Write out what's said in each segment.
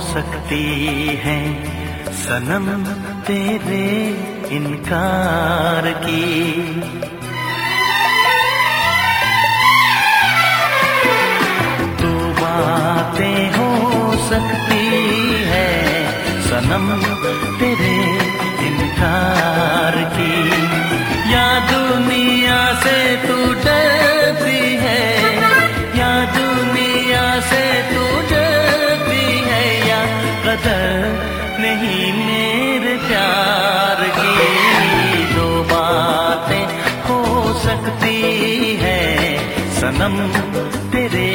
सकती है। सनम तेरे इनकार की। तू बातें हो सकती है। सनम तेरे कदर नहीं मेरे प्यार की दो बातें हो सकती है। सनम तेरे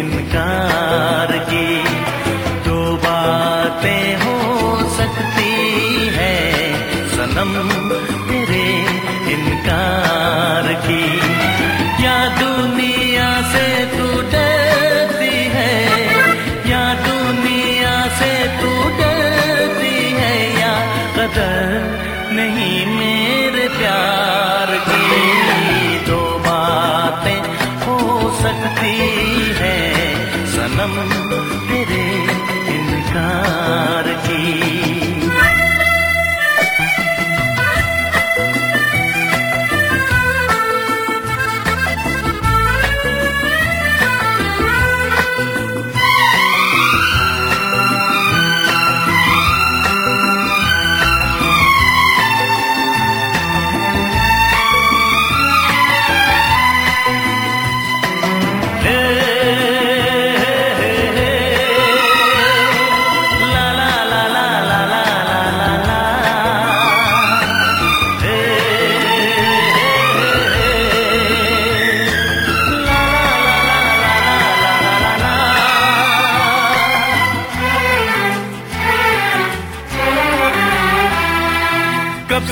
इनकार की दो बातें हो सकती है। सनम तेरे इनकार की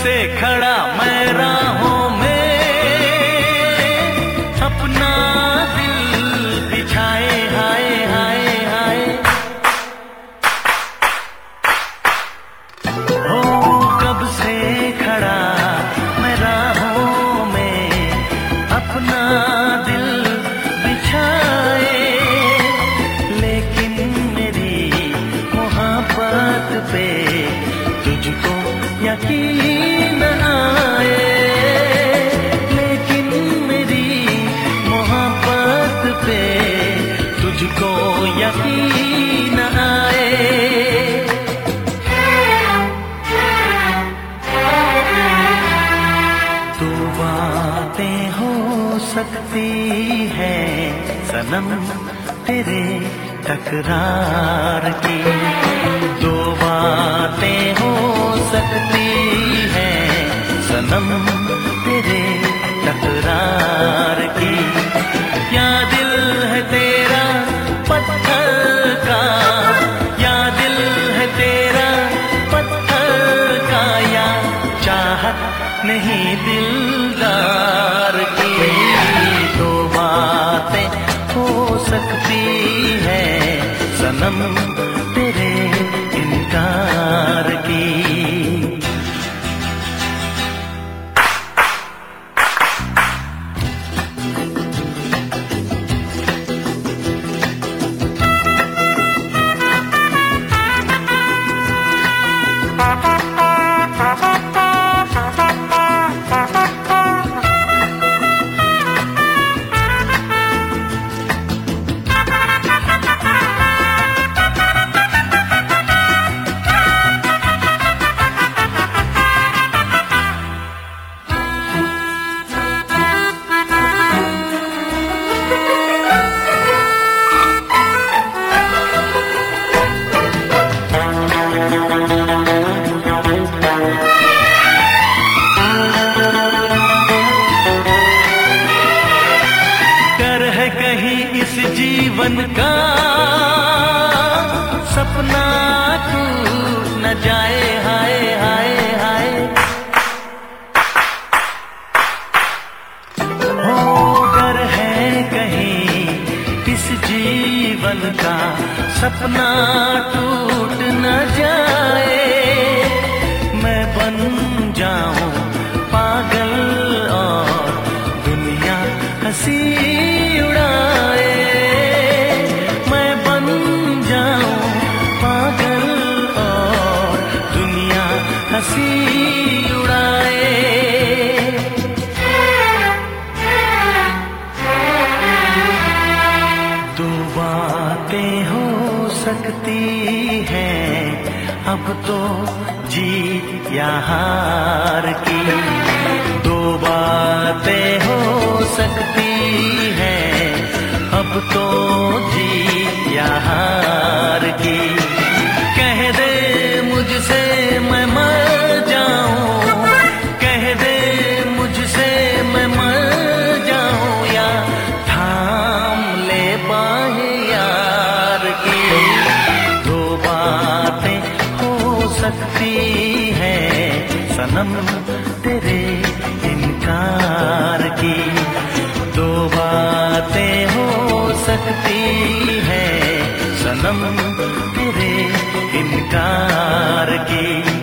से खड़ा मैं राहों सकती है तेरे तकरार की। दो बातें हो सकती है, सनम तेरे तकरार की। क्या सनम जीवन का सपना टूट न जाए, हाय हाय हाय। हो डर है कहीं इस जीवन का सपना टूट न जाए। सकती है, अब तो जीत या की। दो बातें हो सकती है, अब तो जीत या कसम तेरे इनकार की दो बातें हो सकती है। सनम तेरे इनकार की